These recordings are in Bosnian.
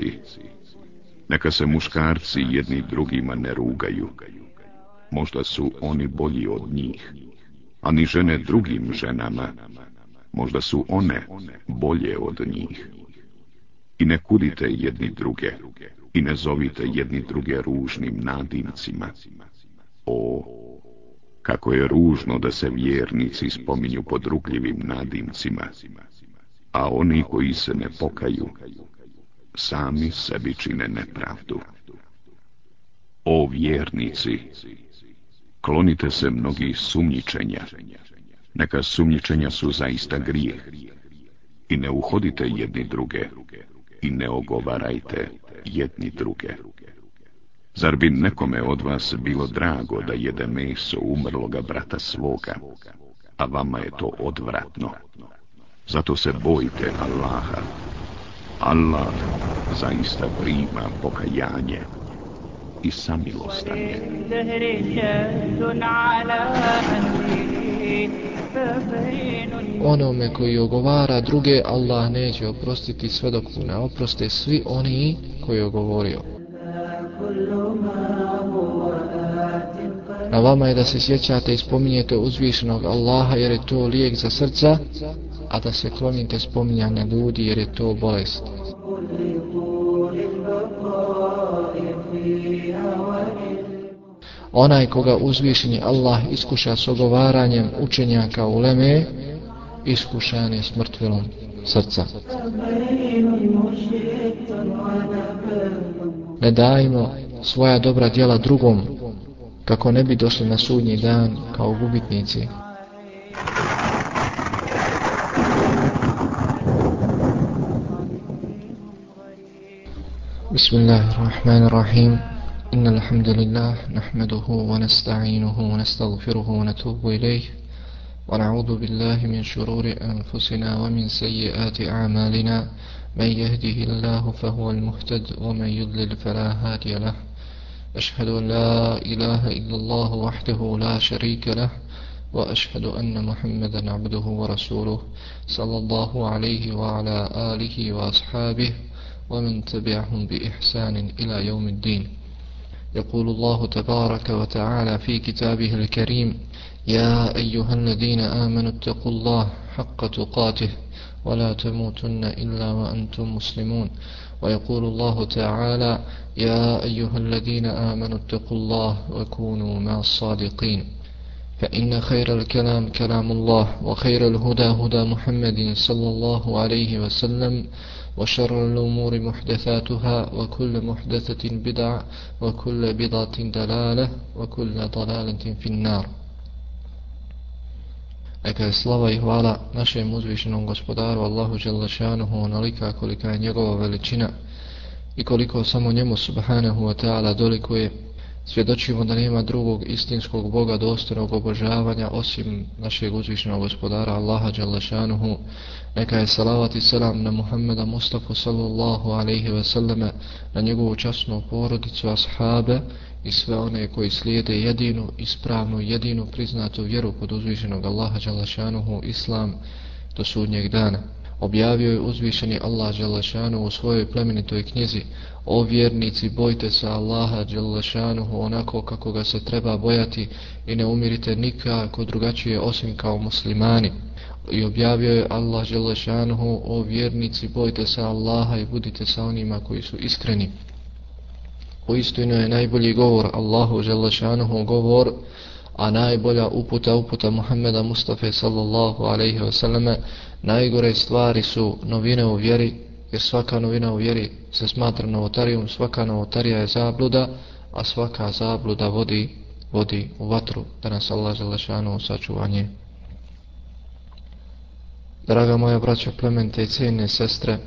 muškarci, neka se muškarci jedni drugima ne rugaju. Možda su oni bolji od njih, a ni žene drugim ženama. Možda su one bolje od njih. I ne kudite jedni druge, i ne zovite jedni druge ružnim nadimcima. O, kako je ružno da se vjernici spominju podrugljivim nadimcima, a oni koji se ne pokaju, sami sebi čine nepravdu. O vjernici, klonite se mnogih sumnjičenja, neka sumnjičenja su zaista grijeh, i ne uhodite jedni druge, i ne ogovarajte jedni druge. Zar bi nekome od vas bilo drago da jede meso umrloga brata svoga, a vama je to odvratno? Zato se bojite Allaha. Allah zaista prima pokajanje i samilostanje. Onome koji ogovara druge, Allah neće oprostiti sve dok mu ne oproste svi oni koji je ogovorio. Na vama je da se sjećate i spominjete uzvišenog Allaha jer je to lijek za srca, a da se klonite spominjanja ljudi jer je to bolest. Onaj koga uzvišeni Allah iskuša s ogovaranjem učenjaka u leme, iskušan je smrtvilom srca. Ne dajmo svoja dobra djela drugom, kako ne bi došli na sudnji dan kao gubitnici. Bismillahirrahmanirrahim. إن الحمد لله نحمده ونستعينه ونستغفره ونتوب إليه. ونعوذ بالله من شرور أنفسنا ومن سيئات أعمالنا. من يهده الله فهو المهتد ومن يضلل فلا هادي له. أشهد أن لا إله إلا الله وحده لا شريك له. وأشهد أن محمدا عبده ورسوله صلى الله عليه وعلى آله وأصحابه. ومن تبعهم بإحسان إلى يوم الدين. يقول الله تبارك وتعالى في كتابه الكريم يا أيها الذين آمنوا اتقوا الله حق تقاته ولا تموتن إلا وأنتم مسلمون. ويقول الله تعالى يا أيها الذين آمنوا اتقوا الله وكونوا مع الصادقين. فإن خير الكلام كلام الله وخير الهدى هدى محمد صلى الله عليه وسلم وشر الأمور محدثاتها وكل محدثة بدع وكل بدعة دلالة وكل ضلالة في النار Neka je slava i hvala našem uzvišenom gospodaru Allahu Đelešanuhu onolika kolika je njegova veličina i koliko samo njemu subhanahu wa ta'ala dolikuje svjedočimo da nema drugog istinskog Boga dostojnog obožavanja osim našeg uzvišenog gospodara Allaha Đalešanuhu. Neka je salavat i selam na Muhammeda Mustafa sallallahu alaihi ve selleme, na njegovu časnu porodicu, ashabe i sve one koji slijede jedinu, ispravnu, jedinu priznatu vjeru pod uzvišenog Allaha Đalešanuhu, Islam, do sudnjeg dana objavio je uzvišeni Allah Đelešanu u svojoj plemenitoj knjizi O vjernici, bojte se Allaha Đelešanuhu onako kako ga se treba bojati i ne umirite nikako drugačije osim kao muslimani. I objavio je Allah Đelešanuhu O vjernici, bojte se Allaha i budite sa onima koji su iskreni. U istinu je najbolji govor Allahu Đelešanuhu govor a najbolja uputa uputa Muhammeda Mustafa sallallahu alaihi wasallame najgore stvari su novine u vjeri jer svaka novina u vjeri se smatra novotarijom svaka novotarija je zabluda a svaka zabluda vodi vodi u vatru. Da nas Allah zalašanu sačuvanje. Draga moja braća plemente i cijene sestre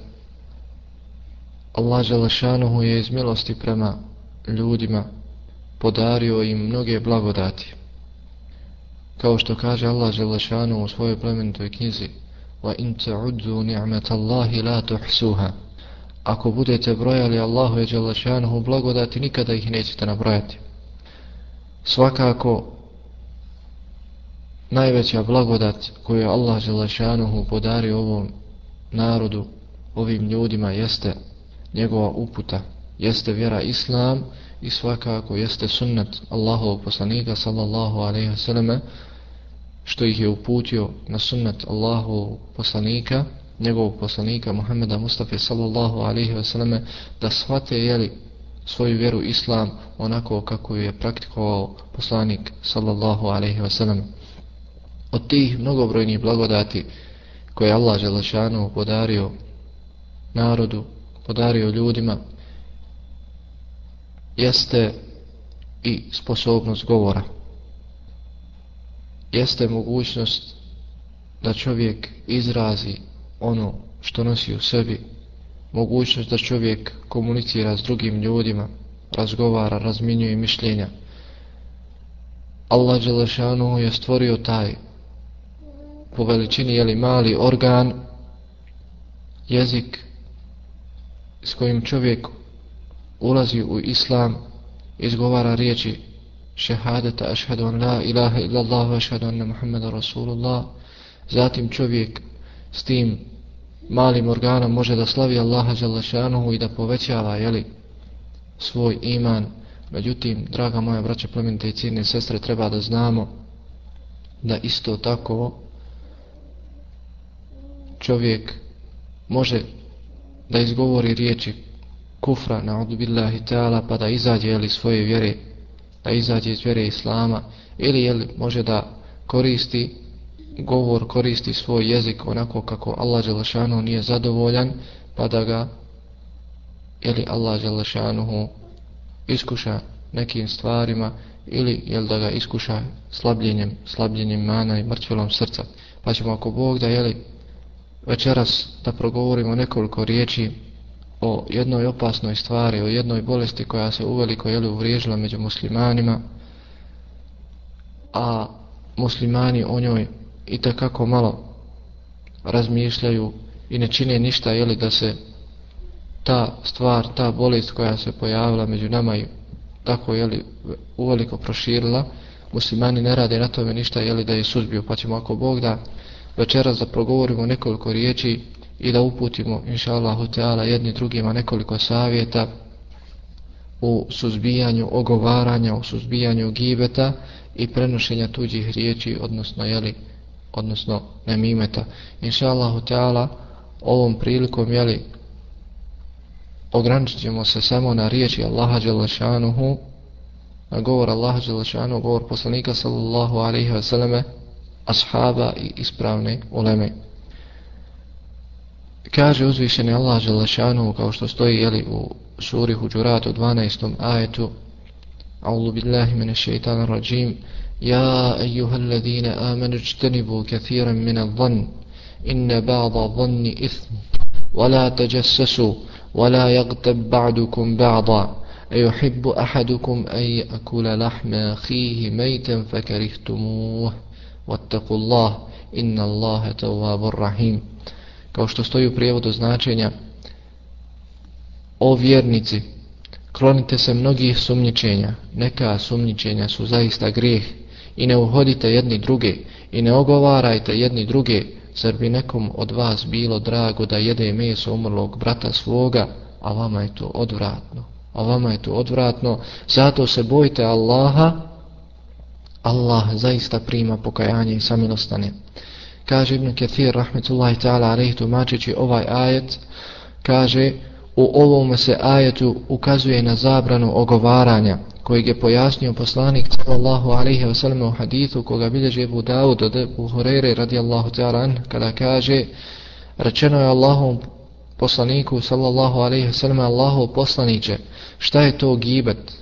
Allah Želešanuhu je iz milosti prema ljudima podario im mnoge blagodati kao što kaže Allah Želešanu u svojoj plemenitoj knjizi wa in نِعْمَةَ ni'matallahi la تُحْسُوهَا ako budete brojali Allahu je Želešanu blagodati nikada ih nećete nabrojati. Svakako najveća blagodat koju je Allah Želešanuhu podario ovom narodu, ovim ljudima jeste njegova uputa, jeste vjera Islam i svakako jeste sunnet Allahovog poslanika sallallahu alaihi wa sallam što ih je uputio na sunnet Allahu poslanika njegovog poslanika Muhammeda Mustafa sallallahu alaihi wasallam da shvate jeli svoju vjeru Islam onako kako je praktikovao poslanik sallallahu alaihi wasallam od tih mnogobrojnih blagodati koje Allah Želešanu podario narodu, podario ljudima, jeste i sposobnost govora. Jeste mogućnost da čovjek izrazi ono što nosi u sebi, mogućnost da čovjek komunicira s drugim ljudima, razgovara, razminjuje mišljenja. Allah Đelešanu je stvorio taj po veličini jeli mali organ jezik s kojim čovjek ulazi u islam izgovara riječi šehadeta ašhedu an la ilaha illallah ašhedu anna muhammeda rasulullah. Zatim čovjek s tim malim organom može da slavi Allaha želešanuhu i da povećava jeli, svoj iman. Međutim draga moja braća plemenite i cijene sestre treba da znamo da isto tako čovjek može da izgovori riječi kufra na billahi ta'ala pa da izađe jeli, svoje vjere da izađe iz vjere islama ili jel, može da koristi govor, koristi svoj jezik onako kako Allah Đelešanu nije zadovoljan pa da ga ili Allah Želešanu iskuša nekim stvarima ili jel da ga iskuša slabljenjem, slabljenjem mana i mrtvilom srca. Pa ćemo ako Bog da jeli večeras da progovorimo nekoliko riječi o jednoj opasnoj stvari, o jednoj bolesti koja se uveliko jeli uvriježila među muslimanima, a muslimani o njoj i kako malo razmišljaju i ne čine ništa jeli, da se ta stvar, ta bolest koja se pojavila među nama i tako jeli, uveliko proširila, muslimani ne rade na tome ništa jeli, da je suzbio, pa ćemo ako Bog da večeras da progovorimo nekoliko riječi i da uputimo inša Allahu Teala jedni drugima nekoliko savjeta u suzbijanju ogovaranja, u suzbijanju gibeta i prenošenja tuđih riječi, odnosno jeli, odnosno nemimeta. Inša Allahu Teala ovom prilikom jeli, ograničit se samo na riječi Allaha Đelešanuhu, na govor Allaha Đelešanuhu, govor poslanika sallallahu alaihi wa sallame, ashaba i ispravne uleme. Kaže uzvišeni Allah Želešanu kao što stoji jeli, u suri Huđurat u 12. ajetu A'udhu billahi mine šeitana rajim Ja ejuha alladhina amanu čtenibu kathiran min dhan inne ba'da dhanni ithm ولا تجسسوا ولا يغتب بعدكم بعضا أيحب أحدكم أن يأكل لحم أخيه ميتا فكرهتموه واتقوا الله إن الله تواب الرحيم kao što stoji u prijevodu značenja o vjernici klonite se mnogih sumnjičenja. Neka sumnjičenja su zaista grijeh i ne uhodite jedni druge i ne ogovarajte jedni druge. Zar bi nekom od vas bilo drago da jede meso umrlog brata svoga? A vama je to odvratno. A vama je to odvratno. Zato se bojte Allaha. Allah zaista prima pokajanje i samilostane. Kaže Ibn Kathir, rahmetullahi ta'ala, alaihi tumačići ovaj ajet, kaže, u ovom se ajetu ukazuje na zabranu ogovaranja, kojeg je pojasnio poslanik sallallahu alaihi wa sallam u hadithu, koga bilježi Ebu Dawud od Ebu Hureyre radijallahu ta'ala an, kada kaže, rečeno je Allahom poslaniku sallallahu alaihi wa sallam, Allahu poslaniće, šta je to gibet?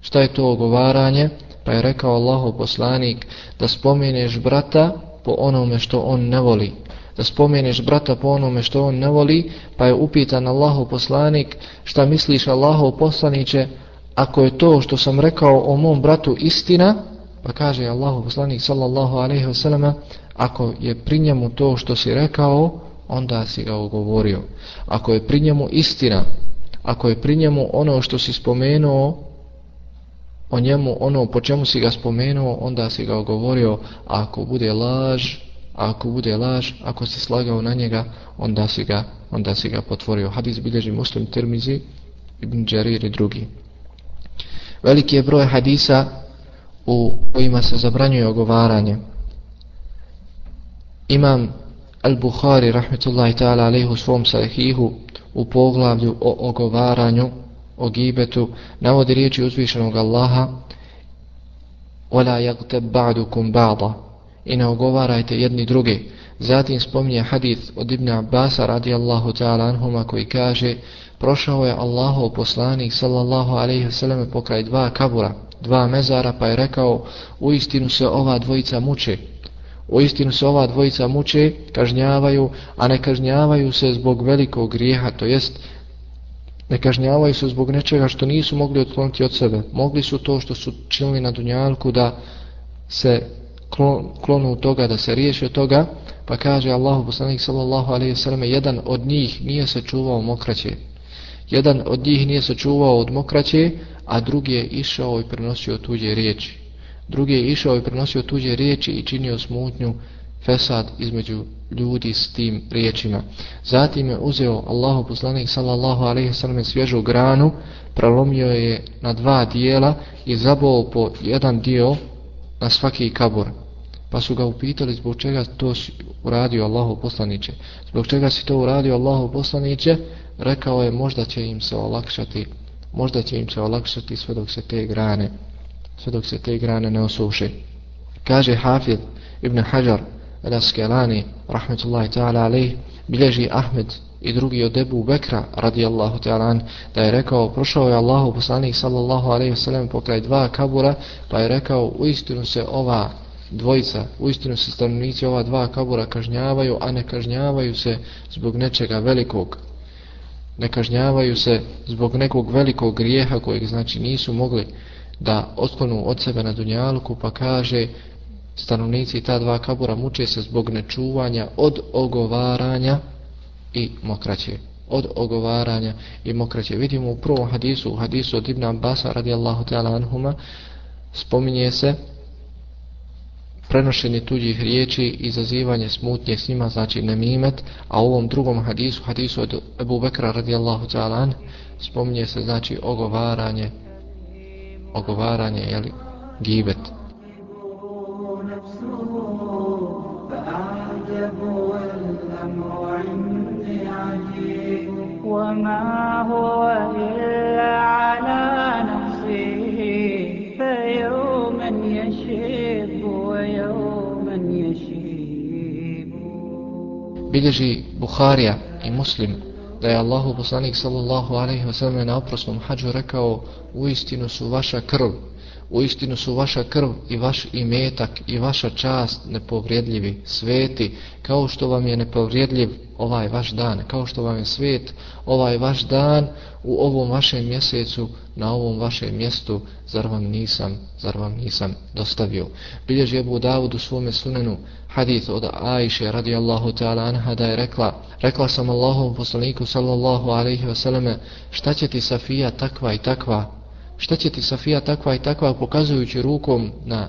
Šta je to ogovaranje? Pa je rekao Allahu poslanik da spomeneš brata po onome što on ne voli. Da spomeneš brata po onome što on ne voli, pa je upitan Allahu poslanik šta misliš Allahu poslaniće ako je to što sam rekao o mom bratu istina, pa kaže Allahu poslanik sallallahu alaihi wasallam ako je pri njemu to što si rekao, onda si ga ugovorio. Ako je pri njemu istina, ako je pri njemu ono što si spomenuo, o njemu, ono po čemu si ga spomenuo, onda si ga ogovorio, a ako bude laž, a ako bude laž, ako si slagao na njega, onda si ga, onda si ga potvorio. Hadis bilježi muslim Tirmizi, ibn Đarir i drugi. Veliki je broj hadisa u kojima se zabranjuje ogovaranje. Imam Al-Bukhari, rahmetullahi ta'ala, alaihu svom sahihu, u poglavlju o ogovaranju, o gibetu, navodi riječi uzvišenog Allaha وَلَا يَغْتَبْ بَعْدُكُمْ بَعْضًا i ne ogovarajte jedni drugi. Zatim spominje hadith od Ibn Abbasa radijallahu ta'ala anhuma koji kaže prošao je Allahov poslanik sallallahu alaihi wasallam pokraj dva kabura, dva mezara pa je rekao u istinu se ova dvojica muče. U istinu se ova dvojica muče, kažnjavaju, a ne kažnjavaju se zbog velikog grijeha, to jest ne kažnjavaju se zbog nečega što nisu mogli otkloniti od sebe. Mogli su to što su činili na dunjalku da se klonu toga, da se riješi od toga, pa kaže Allahu poslanik sallallahu alaihi sallam, jedan od njih nije se čuvao mokraće. Jedan od njih nije se čuvao od mokraće, a drugi je išao i prenosio tuđe riječi. Drugi je išao i prenosio tuđe riječi i činio smutnju fesad između ljudi s tim riječima. Zatim je uzeo Allahu poslanik sallallahu alejhi ve sellem svježu granu, prelomio je na dva dijela i zabao po jedan dio na svaki kabor. Pa su ga upitali zbog čega to si uradio Allahu poslaniće. Zbog čega si to uradio Allahu poslaniće, Rekao je možda će im se olakšati, možda će im se olakšati sve dok se te grane, sve dok se te grane ne osuše. Kaže Hafid ibn Hajar Al-Askelani, rahmetullahi ta'ala alaih, bilježi Ahmed i drugi od Ebu Bekra, radijallahu ta'ala da je rekao, prošao je Allahu poslanik sallallahu alaihi wasallam pokraj dva kabura, pa je rekao, u istinu se ova dvojica, u istinu se stanovnici ova dva kabura kažnjavaju, a ne kažnjavaju se zbog nečega velikog. Ne kažnjavaju se zbog nekog velikog grijeha kojeg znači nisu mogli da otklonu od sebe na dunjalku, pa kaže, stanovnici ta dva kabura muče se zbog nečuvanja od ogovaranja i mokraće. Od ogovaranja i mokraće. Vidimo u prvom hadisu u hadisu od Ibn Abbas radijallahu ta'ala anhuma spominje se prenošenje tuđih riječi i izazivanje smutnje s njima znači nemimet a u ovom drugom hadisu hadisu od Ebu Bekra radijallahu ta'ala an spominje se znači ogovaranje ogovaranje jeli, gibet. Bilježi Buharija i Muslim da je Allahu poslanik sallallahu alaihi wa sallam na oprosnom hađu rekao u istinu su vaša krv u istinu su vaša krv i vaš imetak i vaša čast nepovrijedljivi, sveti, kao što vam je nepovrijedljiv ovaj vaš dan, kao što vam je svet ovaj vaš dan u ovom vašem mjesecu, na ovom vašem mjestu, zar vam nisam, zar vam nisam dostavio. Bilježi Ebu Davud u svome sunenu hadith od Ajše radijallahu ta'ala anha da je rekla, rekla sam Allahom poslaniku sallallahu alaihi wasallam, šta će ti Safija takva i takva, šta će ti Safija takva i takva pokazujući rukom na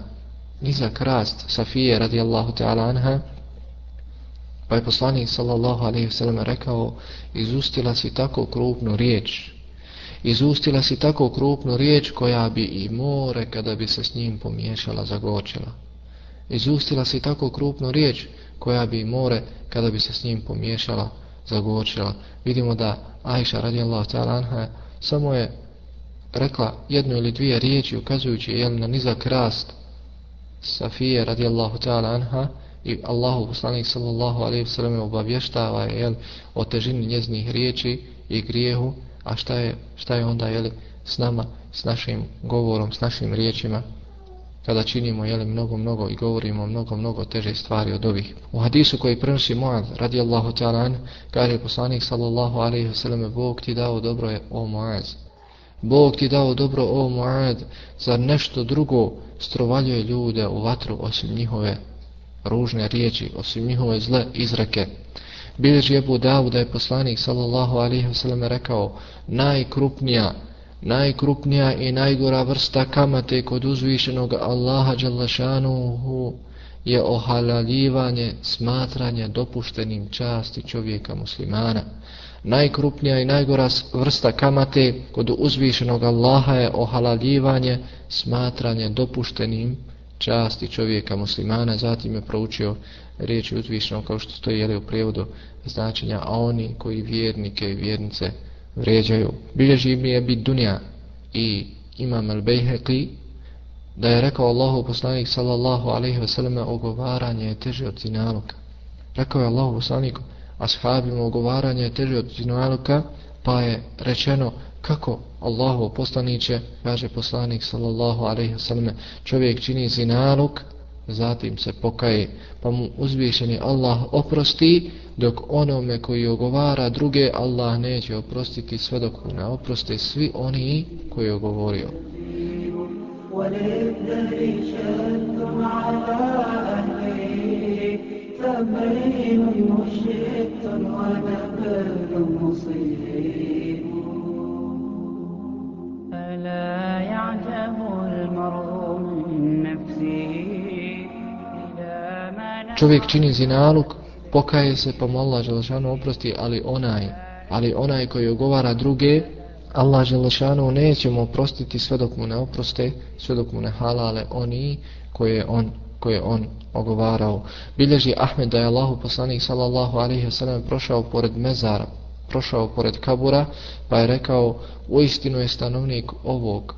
nizak rast Safije radijallahu ta'ala anha? Pa je poslanik sallallahu alaihi wasallam rekao izustila si tako krupnu riječ izustila si tako krupnu riječ koja bi i more kada bi se s njim pomiješala zagočila. Izustila si tako krupnu riječ koja bi i more kada bi se s njim pomiješala zagočila. Vidimo da Ajša radijallahu ta'ala anha samo je rekla jednu ili dvije riječi ukazujući jel, na nizak rast Safije radijallahu ta'ala anha i Allahu poslanik sallallahu alaihi sallam obavještava jel, o težini njeznih riječi i grijehu a šta je, šta je onda jel, s nama, s našim govorom, s našim riječima kada činimo jel, mnogo, mnogo i govorimo mnogo, mnogo teže stvari od ovih. U hadisu koji prenosi Muad radijallahu ta'ala an kaže poslanik sallallahu alaihi sallam Bog ti dao dobro je o Muaz Bog ti dao dobro o Muad, za nešto drugo strovaljuje ljude u vatru osim njihove ružne riječi, osim njihove zle izreke. Bilježi Ebu Davu da je poslanik sallallahu alaihi wasallam rekao najkrupnija, najkrupnija i najgora vrsta kamate kod uzvišenog Allaha Đalašanuhu je ohalaljivanje smatranja dopuštenim časti čovjeka muslimana. Najkrupnija i najgora vrsta kamate kod uzvišenog Allaha je ohalaljivanje smatranje dopuštenim časti čovjeka muslimana. Zatim je proučio riječi uzvišenog kao što stoji jeli u prijevodu značenja, a oni koji vjernike i vjernice vređaju. Bilježi mi je bit dunja i imam al-Bejheqi da je rekao Allahu poslanik sallallahu alaihi ve selleme ogovaranje je teže od zinaluka. Rekao je Allahu poslanik ashabima ogovaranje je teže od zinaluka pa je rečeno kako Allahu poslaniće kaže poslanik sallallahu alaihi ve selleme čovjek čini zinaluk zatim se pokaje pa mu uzvišeni Allah oprosti dok onome koji ogovara druge Allah neće oprostiti sve dok ne oproste svi oni koji je ogovorio ألا يعجب المرء من نفسه Čovjek čini zinaluk pokaje se pa mu Allah Želešanu oprosti, ali onaj, ali onaj koji ogovara druge, Allah Želešanu neće mu oprostiti sve dok mu ne oproste, sve dok mu ne halale oni koje on, koje on ogovarao. Bilježi Ahmed da je Allahu poslanik sallallahu alaihi wa sallam prošao pored mezara, prošao pored kabura, pa je rekao, u istinu je stanovnik ovog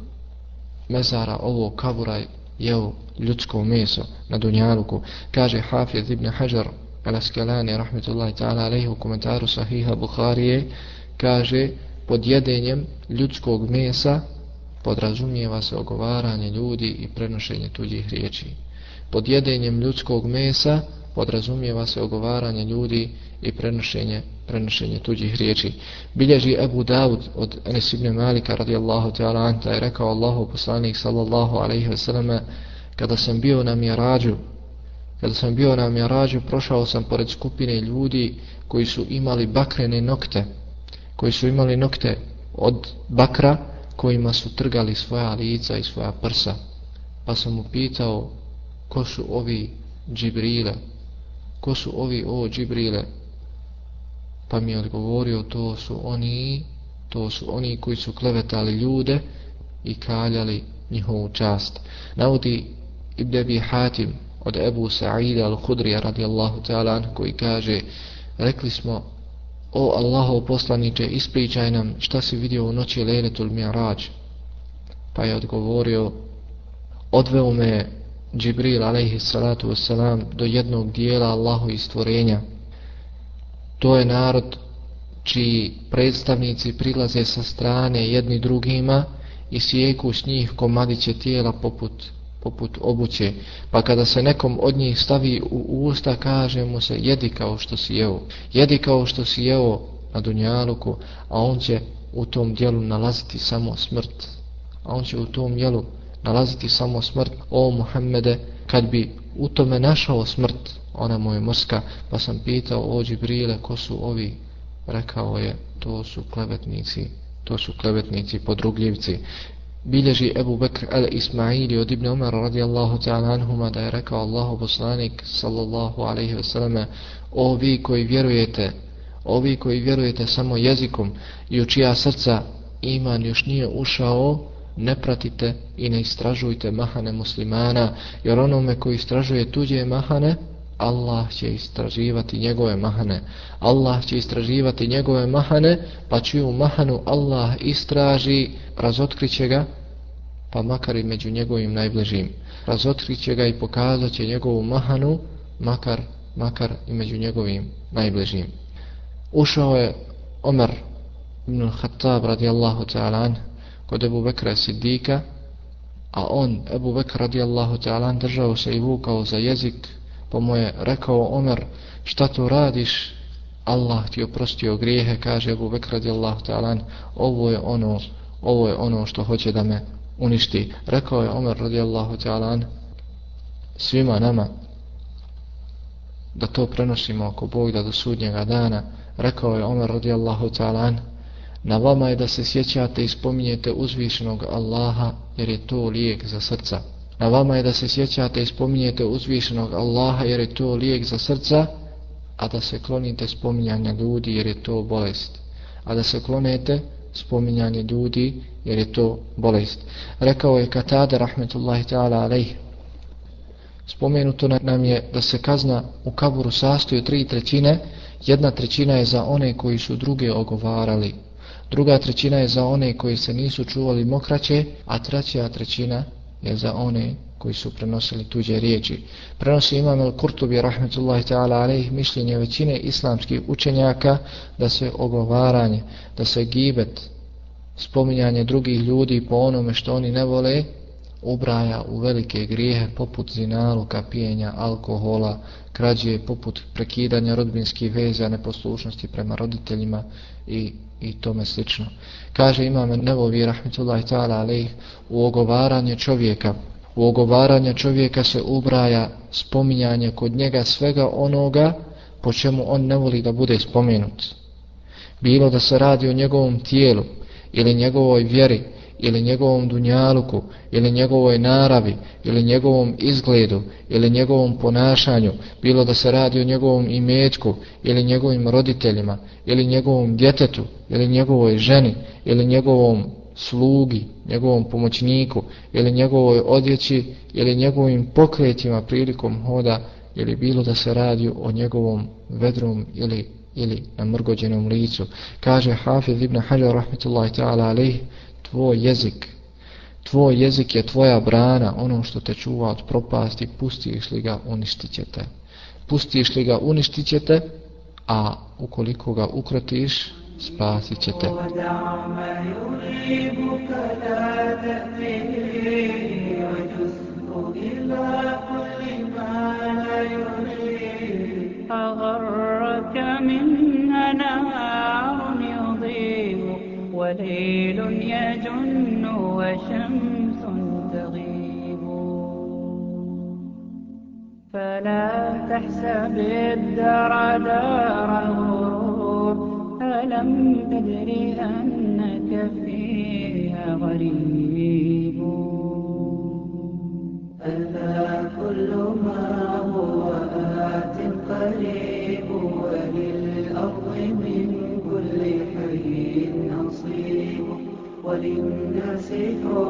mezara, ovog kabura jeo ljudsko meso na Dunjaluku. Kaže Hafiz ibn Hajar al-Askelani rahmetullahi ta'ala, alaihi u komentaru sahiha Bukharije, kaže, pod jedenjem ljudskog mesa podrazumijeva se ogovaranje ljudi i prenošenje tuđih riječi. Pod jedenjem ljudskog mesa podrazumijeva se ogovaranje ljudi i prenošenje, prenošenje tuđih riječi. Bilježi Ebu Dawud od Enes ibn Malika radijallahu ta'ala anta je rekao Allahu poslanik sallallahu alaihi ve selleme kada sam bio na mjerađu kada sam bio na mjerađu prošao sam pored skupine ljudi koji su imali bakrene nokte koji su imali nokte od bakra kojima su trgali svoja lica i svoja prsa. Pa sam mu pitao ko su ovi džibrile? Ko su ovi o džibrile? Pa mi je odgovorio to su oni to su oni koji su klevetali ljude i kaljali njihovu čast. Navodi Ibn Abi Hatim od Ebu Sa'ida al-Hudrija radijallahu ta'ala koji kaže rekli smo o Allahov poslaniče ispričaj nam šta si vidio u noći Lejletul Mi'raj pa je odgovorio odveo me Džibril alaihi salatu wasalam do jednog dijela Allahu stvorenja. to je narod čiji predstavnici prilaze sa strane jedni drugima i sjeku s njih komadiće tijela poput poput obuće, pa kada se nekom od njih stavi u usta, kaže mu se, jedi kao što si jeo, jedi kao što si jeo na Dunjaluku, a on će u tom dijelu nalaziti samo smrt. A on će u tom dijelu nalaziti samo smrt, o Muhammede, kad bi u tome našao smrt, ona mu je mrska, pa sam pitao, o Džibrile, ko su ovi? Rekao je, to su klevetnici, to su klevetnici, podrugljivci bilježi Ebu Bekr al-Ismaili od Ibn Umar radijallahu ta'ala anhuma da je rekao Allahu poslanik sallallahu alaihi wasallam o vi koji vjerujete o vi koji vjerujete samo jezikom i u čija srca iman još nije ušao ne pratite i ne istražujte mahane muslimana jer onome koji istražuje tuđe mahane Allah će istraživati njegove mahane. Allah će istraživati njegove mahane pa čiju mahanu Allah istraži razotkriće ga pa makar i među njegovim najbližim. Razotkriće ga i pokazat će njegovu mahanu makar, makar i među njegovim najbližim. Ušao je Omer ibn Khattab radijallahu ta'ala kod Ebu Bekra Siddika a on Ebu Bekra radijallahu ta'ala držao se i vukao za jezik pa mu je rekao Omer šta tu radiš? Allah ti oprostio grijehe kaže Abu Bekr radijallahu ta'ala ovo je ono ovo je ono što hoće da me uništi. Rekao je Omer radijallahu ta'ala svima nama da to prenosimo ako Bog da do sudnjega dana. Rekao je Omer radijallahu ta'ala Na vama je da se sjećate i spominjete uzvišenog Allaha jer je to lijek za srca. Na vama je da se sjećate i spominjete uzvišenog Allaha jer je to lijek za srca, a da se klonite spominjanja ljudi jer je to bolest. A da se klonete spominjanje ljudi jer je to bolest. Rekao je Katada rahmetullahi ta'ala alaih. Spomenuto nam je da se kazna u kaburu sastoji tri trećine. Jedna trećina je za one koji su druge ogovarali. Druga trećina je za one koji se nisu čuvali mokraće, a treća trećina je za one koji su prenosili tuđe riječi. Prenosi imam el Kurtubi rahmetullahi ta'ala alaih mišljenje većine islamskih učenjaka da se ogovaranje, da se gibet, spominjanje drugih ljudi po onome što oni ne vole, ubraja u velike grijehe poput zinaluka, pijenja, alkohola, krađe, poput prekidanja rodbinskih veza, neposlušnosti prema roditeljima i, i tome slično. Kaže imam Nevovi rahmetullahi ta'ala alaih u ogovaranje čovjeka U ogovaranje čovjeka se ubraja spominjanje kod njega svega onoga po čemu on ne voli da bude spomenut. Bilo da se radi o njegovom tijelu ili njegovoj vjeri ili njegovom dunjaluku ili njegovoj naravi ili njegovom izgledu ili njegovom ponašanju, bilo da se radi o njegovom imetku ili njegovim roditeljima ili njegovom djetetu ili njegovoj ženi ili njegovom slugi, njegovom pomoćniku ili njegovoj odjeći ili njegovim pokretima prilikom hoda ili bilo da se radi o njegovom vedrom ili ili na mrgođenom licu. Kaže Hafiz ibn Hajar rahmetullahi ta'ala alaih, tvoj jezik, tvoj jezik je tvoja brana, ono što te čuva od propasti, pustiš li ga, uništit će te. Pustiš li ga, uništit će te, a ukoliko ga ukrotiš, spasit će te. أغرك منها نهار يضيء وليل يجن وشمس تغيب. فلا تحسب الدار دار غرور ألم تدري أنك فيها غريب؟ الناس حب